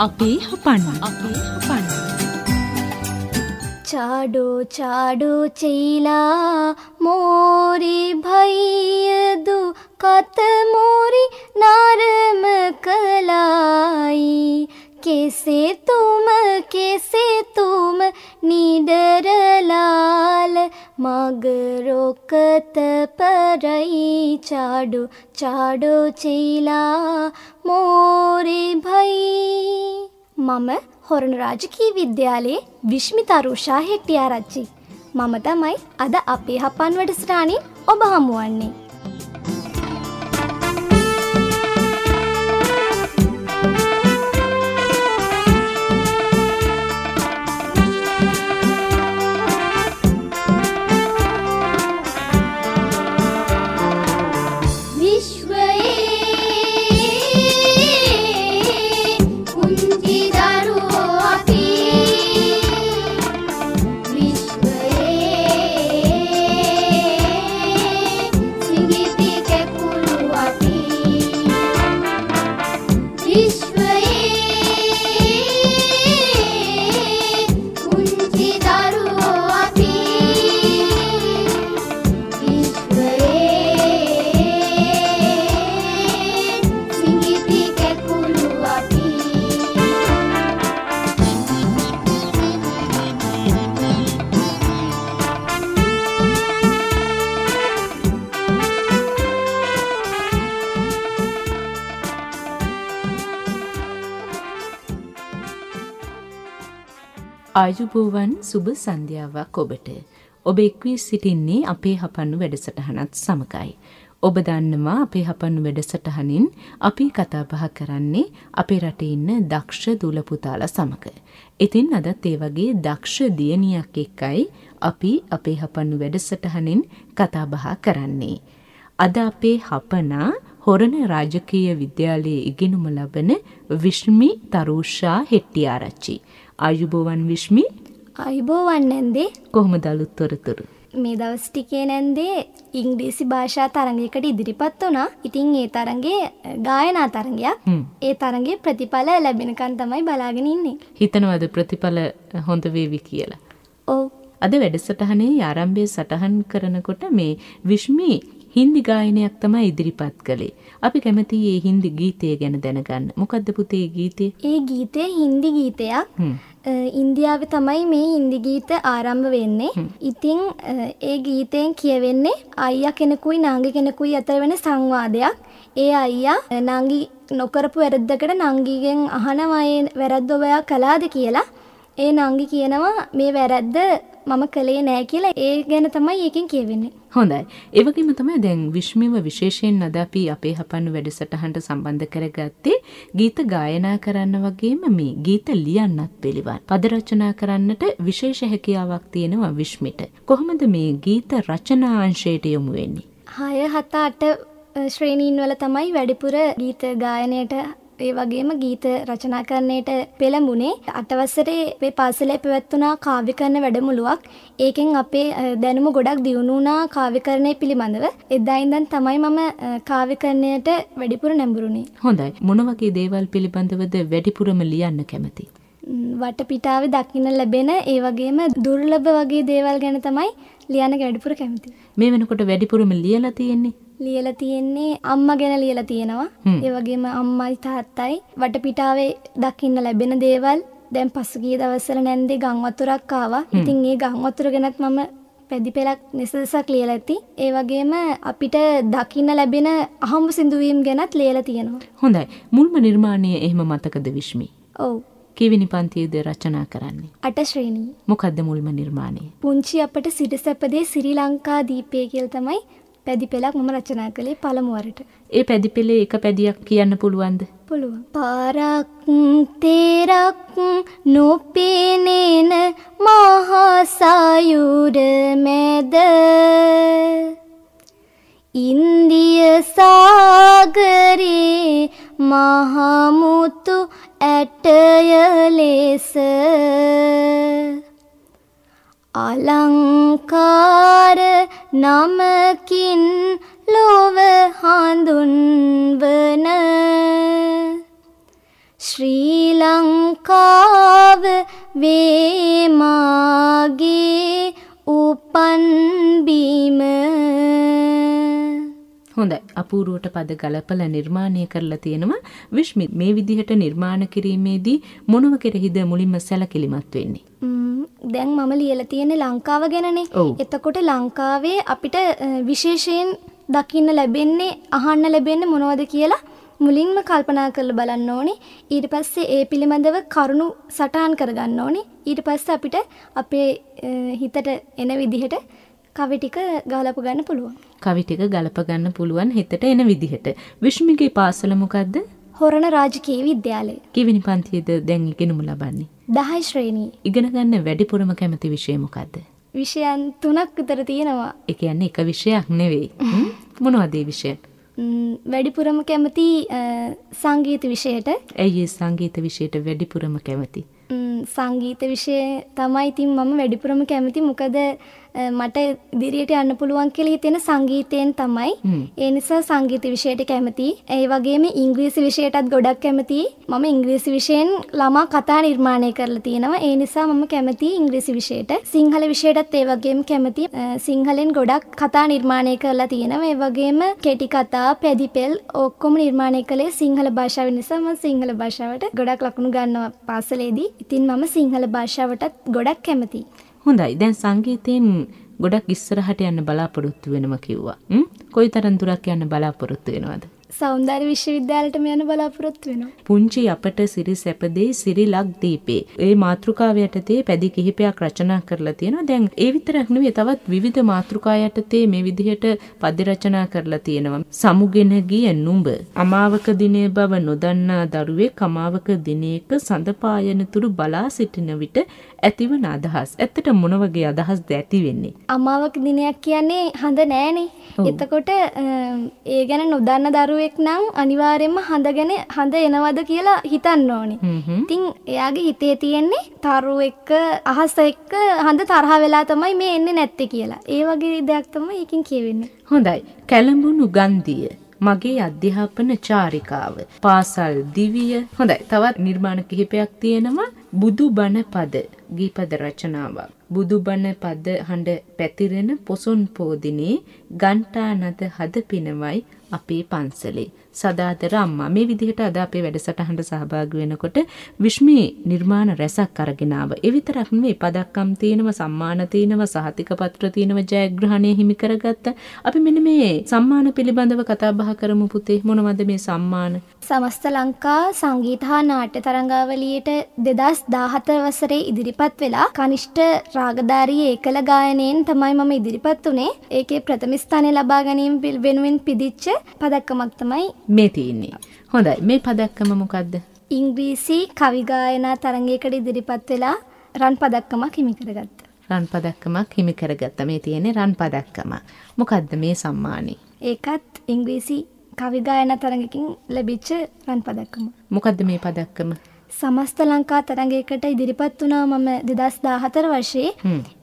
අපේ හපන්න අපේ හපන්න चाडो चाडो चैला मोरे भैयदु कत मोरी नारम कलाई कैसे तुम कैसे तुम निडर लाल मगरोकत परई चाडो चाडो चैला मोरे भई මම හොරණ රාජකී විද්‍යාලයේ විශ්මිතරුෂා හෙට්ටියාරච්චි. මම තමයි අද අපේ හපන් වැඩසටානින් ඔබ හමුවන්නේ. triste. ආයුබෝවන් සුබ සන්ධ්‍යාවක් ඔබට. ඔබ එක්වී සිටින්නේ අපේ හපන්නු වැඩසටහනත් සමගයි. ඔබ දන්නවා අපේ හපන්නු වැඩසටහනින් අපි කතා බහ කරන්නේ අපේ රටේ ඉන්න දක්ෂ දූල පුතාලා සමග. ඉතින් අදත් ඒ වගේ දක්ෂ දියණියක් එක්කයි අපි අපේ හපන්නු වැඩසටහනින් කතා බහ කරන්නේ. අද අපේ හපනා හොරණ රාජකීය විද්‍යාලයේ ඉගෙනුම ලබන විශ්මි තරුෂා හෙට්ටිආරච්චි. ආයුබෝවන් විශ්මි අයිබෝවන් නැන්දේ කොහොමද අලුත් තොරතුරු මේ දවස් ටිකේ නැන්දේ ඉංග්‍රීසි භාෂා තරඟයකට ඉදිරිපත් වුණා. ඉතින් ඒ තරඟේ ගායනා තරඟයක්. ඒ තරඟේ ප්‍රතිඵල ලැබෙනකන් තමයි බලාගෙන ඉන්නේ. හිතනවද ප්‍රතිඵල හොඳ වේවි කියලා? ඔව්. අද වැඩසටහනේ ආරම්භයේ සටහන් කරනකොට මේ විශ්මි හින්දි ගායනයක් තමයි ඉදිරිපත් කළේ. අපි කැමති ඒ හින්දි ගීතය ගැන දැනගන්න. මොකද්ද පුතේ ගීතය? ඒ ගීතය හින්දි ගීතයක්. ඉන්දියාවේ තමයි මේ හින්දි ගීත ආරම්භ වෙන්නේ. ඉතින් ඒ ගීතයෙන් කියවෙන්නේ අයියා කෙනෙකුයි නාංගි කෙනෙකුයි අතර වෙන සංවාදයක්. ඒ අයියා නංගි නොකරපු වැරද්දකට නංගිගෙන් අහනවා ඒ වැරද්ද ඔබයා කළාද කියලා. ඒ නංගි කියනවා මේ වැරද්ද මම කළේ නෑ කියලා ඒ ගැන තමයි ඒකෙන් කියවෙන්නේ. හොඳයි. ඒ වගේම තමයි දැන් විශ්මිව විශේෂයෙන් අද අපි අපේ හපන්නු වැඩසටහනට සම්බන්ධ කරගත්තේ ගීත ගායනා කරන්න වගේම මේ ගීත ලියන්නත් පිළිවන්. පද රචනා කරන්නට විශේෂ හැකියාවක් තියෙනවා විශ්මිට. කොහොමද මේ ගීත රචනා අංශයට යොමු වෙන්නේ? 6 7 8 ශ්‍රේණීන් වල තමයි වැඩිපුර ගීත ගායනයට ඒ වගේම ගීත රචනා කරන්නට පෙළඹුණේ අටවසරේ අපේ පාසලේ පැවැත්වුණා කාව්‍යකරණ වැඩමුළුවක්. ඒකෙන් අපේ දැනුම ගොඩක් දියුණු වුණා කාව්‍යකරණය පිළිබඳව. එදා ඉඳන් තමයි මම කාව්‍යකරණයට වැඩිපුර නැඹුරුනේ. හොඳයි. මොන වගේ දේවල් පිළිබඳවද වැඩිපුරම ලියන්න කැමති? වටපිටාවේ දකින්න ලැබෙන ඒ වගේම දුර්ලභ වගේ දේවල් ගැන තමයි ලියන්න වැඩිපුර කැමති. මේ වෙනකොට වැඩිපුරම ලියලා තියෙන්නේ ලියලා තියෙන්නේ අම්මා ගැන ලියලා තියෙනවා. ඒ වගේම අම්මයි තාත්තයි වටපිටාවේ දකින්න ලැබෙන දේවල් දැන් පසුගිය දවස්වල නැන්දේ ගම් වතුරක් ආවා. ඉතින් ඒ ගම් වතුර ගැනත් මම පැදි පෙළක් නිසදසක් ලියලා ඇති. ඒ වගේම අපිට දකින්න ලැබෙන අහඹ සිදුවීම් ගැනත් ලියලා තියෙනවා. හොඳයි. මුල්ම නිර්මාණය එහෙම මතකද විශ්මි? ඔව්. කීවෙනි පන්තියේද රචනා කරන්නේ? අට ශ්‍රේණිය. මොකද්ද මුල්ම නිර්මාණය? පුංචි අපට සිරිසැපදේ ශ්‍රී ලංකා දීපය කියලා තමයි පැදි පෙළක් මම රචනා කළේ පළමුවරට. ඒ පැදි පෙළේ එක පැදියක් කියන්න පුළුවන්ද? පුළුවන්. පාරක් තේරක් නොපේනේන මහා සායුර මැද ඉන්දිය සාගරේ මහමුතු ඇටය ලෙස අලංකාර නමකින් ලොව හඳුන්වන ශ්‍රී ලං ලංකාව වේමාගේ උපන්බීම හොඳයි. අපූරුවට පද ගලපල නිර්මාණය කරලා තියෙනවා. විශ්මි මේ විදිහට නිර්මාණ කිරීමේදී මොනව කෙරෙහිද මුලින්ම සැලකිලිමත් වෙන්නේ? දැන් මම ලියලා තියෙන්නේ ලංකාව ගැනනේ. එතකොට ලංකාවේ අපිට විශේෂයෙන් දකින්න ලැබෙන්නේ අහන්න ලැබෙන්නේ මොනවද කියලා මුලින්ම කල්පනා කරලා බලන්න ඕනේ. ඊට පස්සේ ඒ පිළිබඳව කරුණු සටහන් කරගන්න ඕනේ. ඊට පස්සේ අපිට අපේ හිතට එන විදිහට කවි ටික ගලප ගන්න පුළුවන්. කවි ටික ගලප ගන්න පුළුවන් හිතට එන විදිහට. විශ්මිගේ පාසල මොකද්ද? හොරණ රාජකීය විද්‍යාලය. කිවිනි පන්තියේද දැන් ඉගෙනුම ලබන්නේ? 10 ශ්‍රේණියේ. ඉගෙන ගන්න වැඩිපුරම කැමති විෂය මොකද්ද? විෂයන් තුනක් විතර තියෙනවා. ඒ කියන්නේ එක විෂයක් නෙවෙයි. මොනවද ඒ විෂයන්? වැඩිපුරම කැමති සංගීත විෂයට ඇයි සංගීත විෂයට වැඩිපුරම කැමති සංගීත විෂය තමයි ඉතින් මම වැඩිපුරම කැමති මොකද මට ඉදිරියට යන්න පුළුවන් කියලා හිතෙන සංගීතයෙන් තමයි. ඒ නිසා සංගීත විෂයට කැමතියි. ඒ වගේම ඉංග්‍රීසි විෂයටත් ගොඩක් කැමතියි. මම ඉංග්‍රීසි විෂයෙන් ළමා කතා නිර්මාණය කරලා තියෙනවා. ඒ නිසා මම කැමතියි ඉංග්‍රීසි විෂයට. සිංහල විෂයටත් ඒ වගේම කැමතියි. සිංහලෙන් ගොඩක් කතා නිර්මාණය කරලා තියෙනවා. ඒ වගේම කෙටි කතා, පැදිපෙල් ඔක්කොම නිර්මාණය කළේ සිංහල භාෂාව නිසා මම සිංහල භාෂාවට ගොඩක් ලකුණු ගන්නවා පාසලේදී. ඉතින් මම සිංහල භාෂාවටත් ගොඩක් කැමතියි. හොඳයි දැන් සංගීතයෙන් ගොඩක් ඉස්සරහට යන්න බලාපොරොත්තු වෙනම කිව්වා. කොයිතරම් දුරක් යන්න බලාපොරොත්තු වෙනවද? සෞන්දර්ය විශ්වවිද්‍යාලයටම යන බලාපොරොත්තු වෙනවා. පුංචි අපට සිරි සැපදේ සිරි ලක්දීපේ. ඒ මාතෘකාව යටතේ පැදි කිහිපයක් රචනා කරලා තියෙනවා. දැන් ඒ විතරක් නෙවෙයි තවත් විවිධ මාතෘකා යටතේ මේ විදිහට පද්‍ය රචනා කරලා තියෙනවා. සමුගෙන ගිය නුඹ අමාවක දිනේ බව නොදන්නා දරුවෙක් අමාවක දිනේක සඳපායන තුරු බලා සිටින විට ඇතිවන අදහස්. ඇත්තට මොන වගේ අදහස්ද ඇති වෙන්නේ? අමාවක දිනයක් කියන්නේ හඳ නෑනේ. එතකොට ඒ ගැන නොදන්න දරුවෙක් නම් අනිවාර්යෙන්ම හඳ ගැන හඳ එනවද කියලා හිතන්න ඕනි. ඉතින් එයාගේ හිතේ තියෙන්නේ තරු එක්ක අහස එක්ක හඳ තරහ වෙලා තමයි මේ එන්නේ නැත්තේ කියලා. ඒ වගේ දෙයක් තමයි ඒකින් කියවෙන්නේ. හොඳයි. කැළඹුණු ගන්ධිය මගේ අධ්‍යාපන චාරිකාව. පාසල් දිවිය. හොඳයි. තවත් නිර්මාණ කිහිපයක් තියෙනවා. බුදු බණ පද ගීපද රචනාවක්. බුදු බණ පද හඬ පැතිරෙන පොසොන් පෝදිනේ ගන්ටා නද හද පිනවයි අපේ පන්සලේ සදාතර අම්මා මේ විදිහට අද අපේ වැඩසටහනට සහභාගී වෙනකොට විශ්මි නිර්මාණ රැසක් අරගෙන ආව. ඒ විතරක් නෙවෙයි පදක්කම් තියෙනවා, සම්මාන තියෙනවා, සහතික පත්‍ර තියෙනවා, ජයග්‍රහණය හිමි කරගත්ත. අපි මෙන්න මේ සම්මාන පිළිබඳව කතා බහ කරමු පුතේ. මොනවද මේ සම්මාන? සමස්ත ලංකා සංගීත හා නාට්‍ය තරඟාවලියට 2014 වසරේ ඉදිරිපත් වෙලා කනිෂ්ඨ රාගධාරී ඒකල ගායනයෙන් තමයි මම ඉදිරිපත් උනේ. ඒකේ ප්‍රථම ස්ථානය ලබා ගැනීම වෙනුවෙන් පිදිච්ච පදක්කමක් තමයි මේ තියෙන්නේ. හොඳයි. මේ පදක්කම මොකද්ද? ඉංග්‍රීසි කවි ගායනා තරඟයකට ඉදිරිපත් වෙලා රන් පදක්කමක් හිමි කරගත්තා. රන් පදක්කමක් හිමි කරගත්තා. මේ තියෙන්නේ රන් පදක්කම. මොකද්ද මේ සම්මානේ? ඒකත් ඉංග්‍රීසි කවි ගායනා තරඟකින් ලැබිච්ච රන් පදක්කම. මොකද්ද මේ පදක්කම? සමස්ත ලංකා තරඟයකට ඉදිරිපත් වුණා මම 2014 වර්ෂයේ.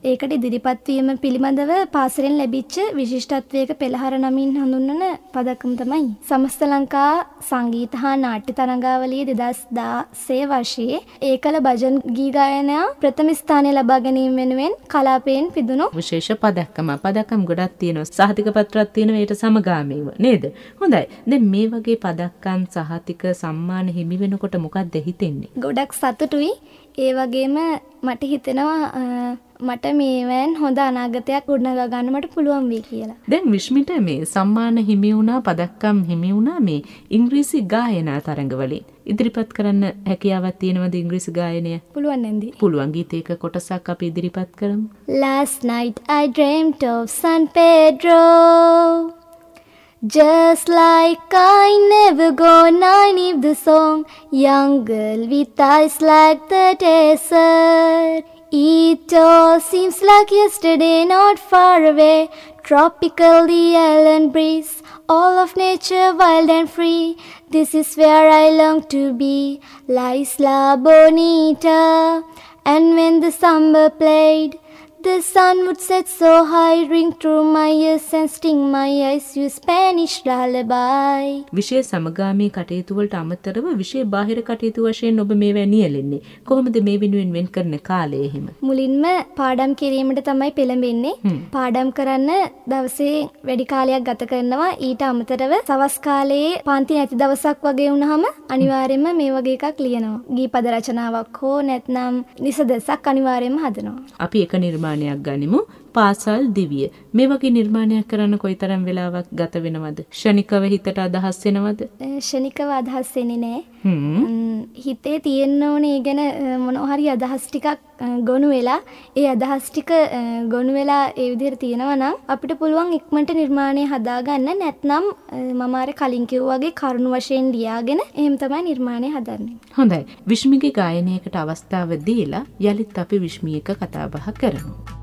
ඒකට ඉදිරිපත් වීම පිළිබඳව පාසලෙන් ලැබිච්ච විශිෂ්ටත්වයක පෙළහර නමින් හඳුන්වන පදකම තමයි. සමස්ත ලංකා සංගීත හා නාට්‍ය තරඟාවලිය 2016 වර්ෂයේ ඒකල භජන් ගී ගායනා ප්‍රථම ස්ථානය ලබා ගැනීම වෙනුවෙන් කලාපයෙන් පිදුණු විශේෂ පදක්කම. පදක්කම් ගොඩක් තියෙනවා. සහතික පත්‍රයක් තියෙනවා ඒට සමගාමීව නේද? හොඳයි. දැන් මේ වගේ පදක්කම් සහතික සම්මාන හිමි වෙනකොට මොකක්ද හිතෙන්නේ? ගොඩක් සතුටුයි. ඒ වගේම මට හිතෙනවා මට මේවැන් හොඳ අනාගතයක් ගොඩනගා ගන්න මට පුළුවන් වෙයි කියලා. දැන් විශ්මිට මේ සම්මාන හිමි වුණා පදක්කම් හිමි වුණා මේ ඉංග්‍රීසි ගායනා තරඟවලින්. ඉදිරිපත් කරන්න හැකියාවක් තියෙනවද ඉංග්‍රීසි ගායනය? පුළුවන් නැන්දි. පුළුවන් ගීතයක කොටසක් අපි ඉදිරිපත් කරමු. Last night I dreamt of San Pedro Just like I never gone, I leave the song. Young girl with eyes like the desert. It all seems like yesterday, not far away. Tropical, the island breeze, all of nature wild and free. This is where I long to be, La Isla Bonita. And when the samba played, The sun would set so high, ring through my ears and sting my eyes, you Spanish lullaby. විෂය සමගාමී කටයුතු වලට අමතරව විෂය බාහිර කටයුතු වශයෙන් ඔබ මේවා නියැලෙන්නේ. කොහොමද මේ වෙනුවෙන් වෙන් කරන කාලය එහෙම? මුලින්ම පාඩම් කිරීමට තමයි පෙළඹෙන්නේ. පාඩම් කරන්න දවසේ වැඩි කාලයක් ගත කරනවා. ඊට අමතරව සවස් කාලයේ පන්ති නැති දවසක් වගේ වුණාම අනිවාර්යයෙන්ම මේ වගේ එකක් ලියනවා. ගීපද රචනාවක් හෝ නැත්නම් නිසදසක් අනිවාර්යයෙන්ම හදනවා. අපි එක නිර්මාණයක් ගනිමු. පාසල් දිවිය. මේ වගේ නිර්මාණයක් කරන්න කොයිතරම් වෙලාවක් ගත වෙනවද? ෂණිකව හිතට අදහස් එනවද? ෂණිකව අදහස් එන්නේ නැහැ. හිතේ තියෙන්න ඕනේ ඒ ගැන මොනවා හරි අදහස් ටිකක් ගොනු වෙලා ඒ අදහස් ටික ගොනු වෙලා ඒ විදිහට තියෙනවා නම් අපිට පුළුවන් ඉක්මනට නිර්මාණය හදාගන්න නැත්නම් මම අර කලින් කිව්වා වගේ කරුණු වශයෙන් ලියාගෙන එහෙම තමයි නිර්මාණය හදන්නේ. හොඳයි. විශ්මිගේ ගායනයකට අවස්ථාව දීලා යලිත් අපි විශ්මියක කතා බහ කරමු.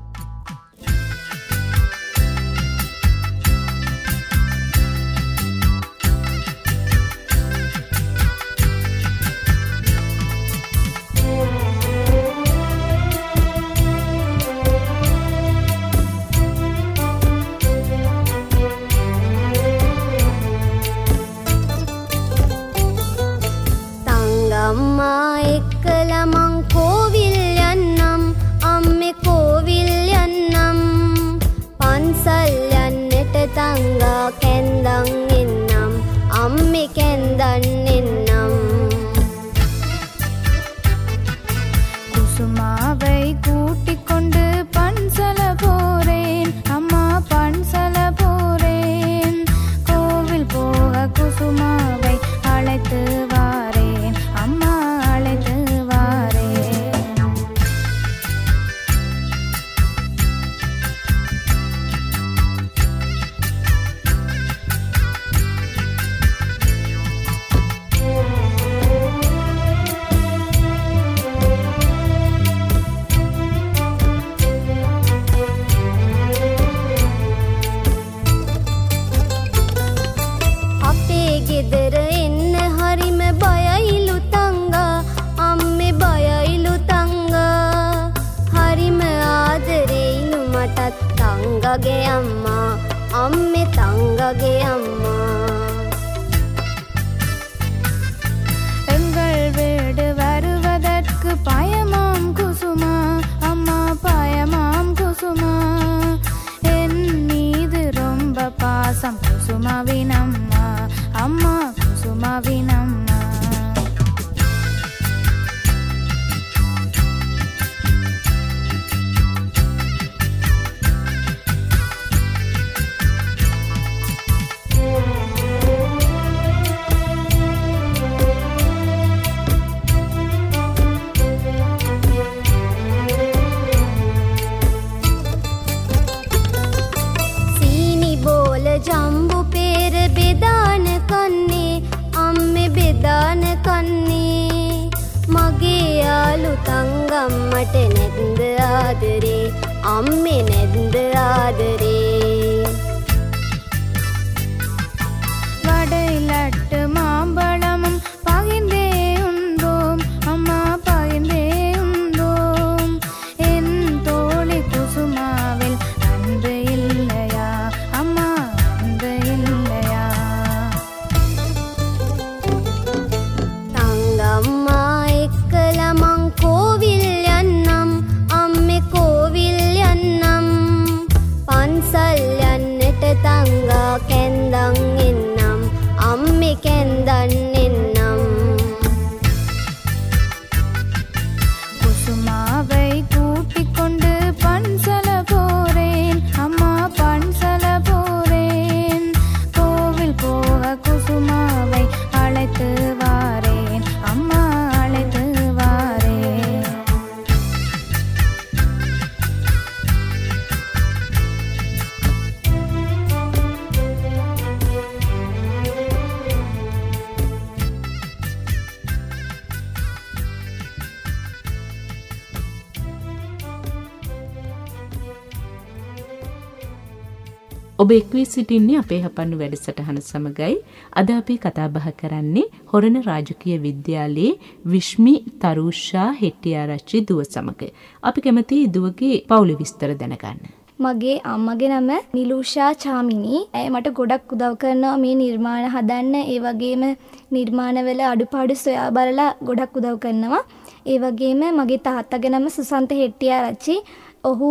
ಅಮ್ಮಟ ನೆಂದು ಆದರೆ ಅಮ್ಮೆ ನೆಂದು ಆದರೆ අල්ලන්නට තංගා කැන්දන් එන්නම්. අම්මි කැන්දන්න ඔබ එක්වී සිටින්නේ අපේ හපන්නු වැඩසටහන සමගයි අද අපි කතාබහ කරන්නේ හොරණ රාජකීය විද්‍යාලයේ විශ්මි තරුෂා හෙට්ටියාරච්චි දුව සමග. අපි කැමති දුවගේ පවුලි විස්තර දැනගන්න. මගේ අම්මගේ නම නිලූෂා චාමිනී ඇය මට ගොඩක් උදව් කරනවා මේ නිර්මාණ හදන්න ඒ වගේම නිර්මාණවල අඩුපාඩු සොයා බලලා ගොඩක් උදව් කරනවා. ඒ වගේම මගේ තාත්තගේ නම සුසන්ත හෙට්ටියාරච්චි ඔහු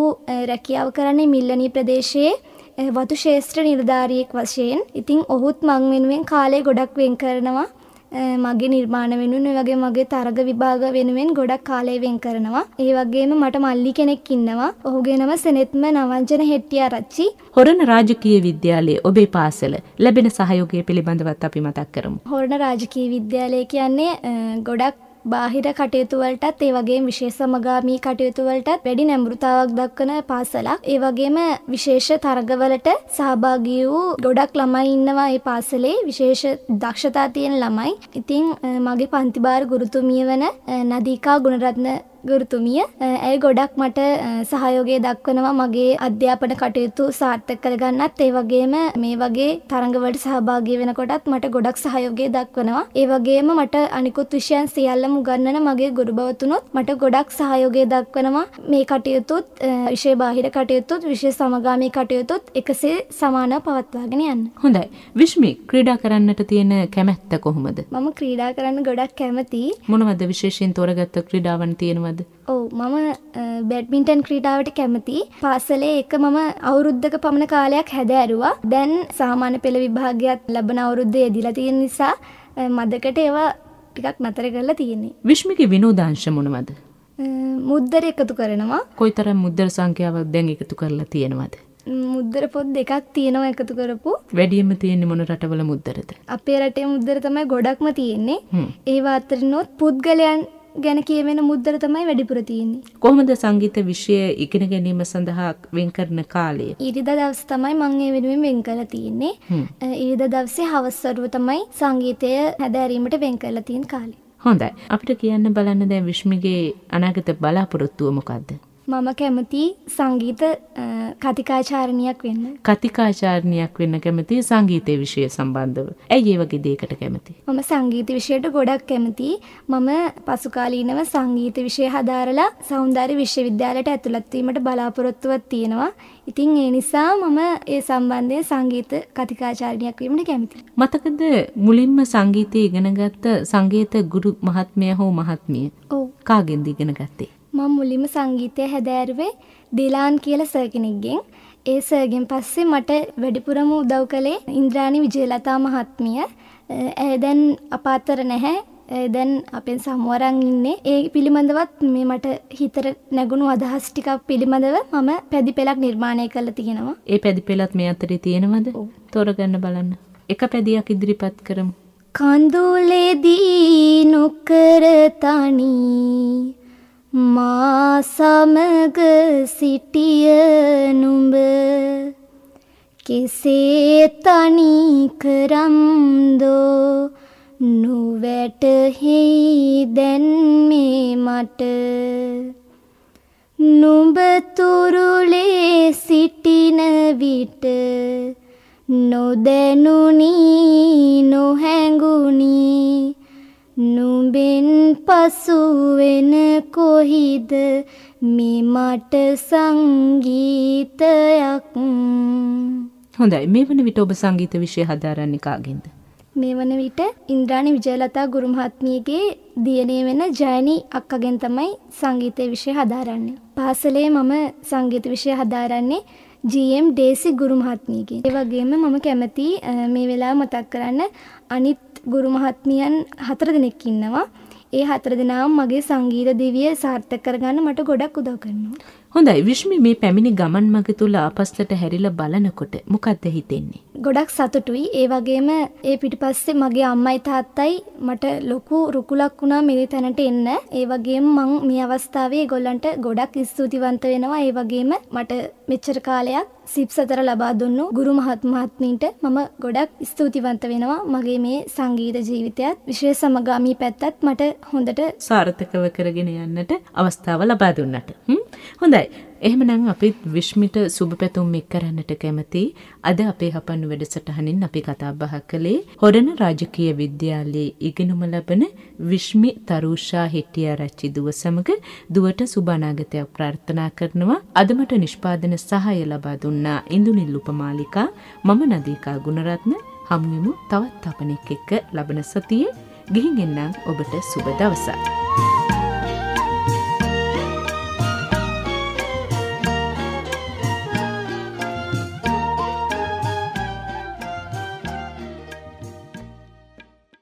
රැකියාව කරන්නේ මිල්ලනී ප්‍රදේශයේ වතු ශේෂත්‍ර නිලධාරියෙක් වශයෙන් ඉතිං ඔහුත් මං වෙනුවෙන් කාලය ගොඩක් වෙන් කරනවා මගේ නිර්මාණ වෙනුවෙන් වගේ මගේ තරග විභාග වෙනුවෙන් ගොඩක් කාලය වෙන් කරනවා. ඒ වගේම මට මල්ලි කෙනෙක් ඉන්නවා. ඔහුගේ නම සෙනෙත්ම නවංජන හෙට්ටිආරච්චි. හොරණ රාජකීය විද්‍යාලයේ ඔබේ පාසල ලැබෙන සහයෝගය පිළිබඳවත් අපි මතක් කරමු. හොරණ රාජකීය විද්‍යාලය කියන්නේ ගොඩක් බාහිර කටයුතු වලටත් ඒ වගේම විශේෂ සමගාමී කටයුතු වලටත් වැඩි නැඹුරුතාවක් දක්වන පාසලක්. ඒ වගේම විශේෂ තරගවලට සහභාගී වූ ගොඩක් ළමයි ඉන්නවා ඒ පාසලේ විශේෂ දක්ෂතා තියෙන ළමයි. ඉතින් මගේ පන්තිභාර ගුරුතුමිය වන නදීකා ගුණරත්න ගුරුතුමිය ඇය ගොඩක් මට සහයෝගය දක්වනවා මගේ අධ්‍යාපන කටයුතු සාර්ථක කරගන්නත් ඒ වගේම මේ වගේ තරඟවලට සහභාගී වෙනකොටත් මට ගොඩක් සහයෝගය දක්වනවා ඒ වගේම මට අනිකුත් විෂයන් සියල්ලම උගන්වන මගේ ගුරුබවතුනුත් මට ගොඩක් සහයෝගය දක්වනවා මේ කටයුතුත් විෂය බාහිර කටයුතුත් විෂය සමගාමී කටයුතුත් එකසේ සමානව පවත්වාගෙන යන්න. හොඳයි. විශ්මි ක්‍රීඩා කරන්නට තියෙන කැමැත්ත කොහොමද? මම ක්‍රීඩා කරන්න ගොඩක් කැමතියි. මොනවද විශේෂයෙන් තෝරගත්ත ක්‍රීඩාවන් තියෙනවද? මොනවද? ඔව් මම බැඩ්මින්ටන් ක්‍රීඩාවට කැමතියි. පාසලේ එක මම අවුරුද්දක පමණ කාලයක් හැදෑරුවා. දැන් සාමාන්‍ය පෙළ විභාගයක් ලබන අවුරුද්දේ යෙදිලා තියෙන නිසා මදකට ඒවා ටිකක් නතර කරලා තියෙන්නේ. විශ්මිකේ විනෝදාංශ මොනවද? මුද්දර එකතු කරනවා. කොයිතරම් මුද්දර සංඛ්‍යාවක් දැන් එකතු කරලා තියෙනවද? මුද්දර පොත් දෙකක් තියෙනවා එකතු කරපු. වැඩියෙන්ම තියෙන්නේ මොන රටවල මුද්දරද? අපේ රටේ මුද්දර තමයි ගොඩක්ම තියෙන්නේ. ඒවා අතරිනොත් පුද්ගලයන් ගැන කියවෙන මුද්දර තමයි වැඩිපුර තියෙන්නේ. කොහොමද සංගීත විෂය ඉගෙන ගැනීම සඳහා වෙන් කරන කාලය? ඉරිදා දවස් තමයි මම ඒ වෙනුවෙන් වෙන් කරලා තියෙන්නේ. ඉරිදා දවසේ හවස් වරුව තමයි සංගීතය හැදෑරීමට වෙන් කරලා තියෙන කාලය. හොඳයි. අපිට කියන්න බලන්න දැන් විශ්මිගේ අනාගත බලාපොරොත්තුව මොකද්ද? මම කැමති සංගීත කතිකාචාරණයක් වෙන්න. කතිකාචාරණයක් වෙන්න කැමති සංගීතය විෂය සම්බන්ධව. ඇයි ඒ වගේ දෙයකට කැමති? මම සංගීත විෂයට ගොඩක් කැමති. මම පසුකාලීනව සංගීත විෂය හදාරලා සෞන්දර්ය විශ්වවිද්‍යාලයට ඇතුළත් වීමට බලාපොරොත්තුවක් තියෙනවා. ඉතින් ඒ නිසා මම ඒ සම්බන්ධයෙන් සංගීත කතිකාචාරණයක් වීමට කැමතියි. මතකද මුලින්ම සංගීතය ඉගෙනගත්ත සංගීත ගුරු මහත්මයා හෝ මහත්මිය? ඔව්. කාගෙන්ද ඉගෙන ගත්තේ? මම මුලින්ම සංගීතය හැදෑරුවේ දිලාන් කියලා සර් කෙනෙක්ගෙන්. ඒ සර්ගෙන් පස්සේ මට වැඩිපුරම උදව් කළේ ඉන්ද්‍රාණි විජයලතා මහත්මිය. ඇය දැන් අප අතර නැහැ. දැන් අපෙන් සමුවරන් ඉන්නේ. ඒ පිළිබඳවත් මේ මට හිතට නැගුණු අදහස් ටිකක් පිළිබඳව මම පැදිපෙළක් නිර්මාණය කරලා තියෙනවා. ඒ පැදිපෙළත් මේ අතරේ තියෙනවද? තෝරගන්න බලන්න. එක පැදියක් ඉදිරිපත් කරමු. කඳුලේදී නොකර තනී මා සමග සිටිය නුඹ කෙසේ තනි කරම්දෝ නුවැටහෙයි දැන් මේ මට නුඹ තුරුලේ සිටින විට නොදැනුනි නොහැඟුනි පසු වෙන කොහිද මේ මට සංගීතයක් හොඳයි මේ වන විට ඔබ සංගීත විෂය හදාරන්නේ කාගෙන්ද මේ වන විට ඉන්ද්‍රාණි විජයලතා ගුරු මහත්මියගේ දියණිය වෙන ජයනි අක්කගෙන් තමයි සංගීත විෂය හදාරන්නේ. පාසලේ මම සංගීත විෂය හදාරන්නේ GM ඩේසි ගුරු මහත්මියගෙන්. ඒ වගේම මම කැමති මේ වෙලාව මතක් කරන්න අනිත් ගුරු මහත්මියන් හතර දෙනෙක් ඉන්නවා. ඒ හතර දෙනාම මගේ සංගීත දිවිය සාර්ථක කරගන්න මට ගොඩක් උදව් කරනවා. හොඳයි විශ්මි මේ පැමිණි ගමන් මග තුල ආපස්සට හැරිලා බලනකොට මොකක්ද හිතෙන්නේ? ගොඩක් සතුටුයි. ඒ වගේම ඒ පිටිපස්සේ මගේ අම්මයි තාත්තයි මට ලොකු රුකුලක් වුණා මේ තැනට එන්න. ඒ වගේම මම මේ අවස්ථාවේ ඒගොල්ලන්ට ගොඩක් ස්තුතිවන්ත වෙනවා. ඒ වගේම මට මෙච්චර කාලයක් සිප් සතර ලබා දුන්නු ගුරු මහත් මහත්මීන්ට මම ගොඩක් ස්තුතිවන්ත වෙනවා මගේ මේ සංගීත ජීවිතයත් විශේෂ සමගාමී පැත්තත් මට හොඳට සාර්ථකව කරගෙන යන්නට අවස්ථාව ලබා දුන්නට. හොඳයි. එහෙමනම් අපිත් විශ්මිට සුබ පැතුම් එක් කරන්නට කැමති. අද අපේ හපන්නු වැඩසටහනින් අපි කතා බහ කළේ හොරණ රාජකීය විද්‍යාලයේ ඉගෙනුම ලබන විශ්මි තරුෂා හෙට්ටිආරච්චි දුව සමග දුවට සුබ අනාගතයක් ප්‍රාර්ථනා කරනවා. අදමට නිෂ්පාදන සහාය ලබා දුන්නා ඉන්දුනිල් උපමාලිකා මම නදීකා ගුණරත්න හමුවෙමු තවත් තපනෙක් එක්ක ලබන සතියේ. ගිහින් එන්නම් ඔබට සුබ දවසක්.